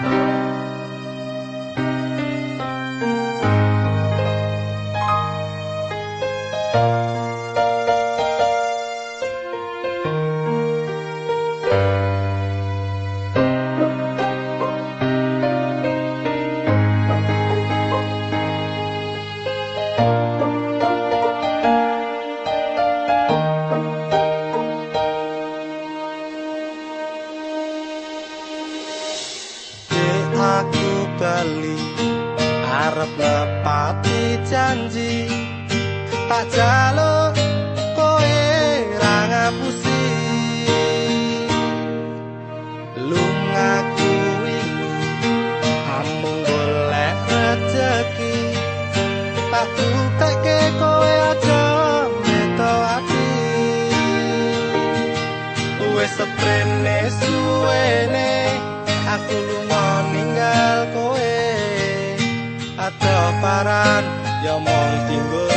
Música bali. Arep lepati janji tak jaluk koe ra ngapusi. Lungaku iku amung golek rezeki tak tutekke koe aja meto ati wis seprene suwene aku lunga ninggal koe ado paran ya mong tinggal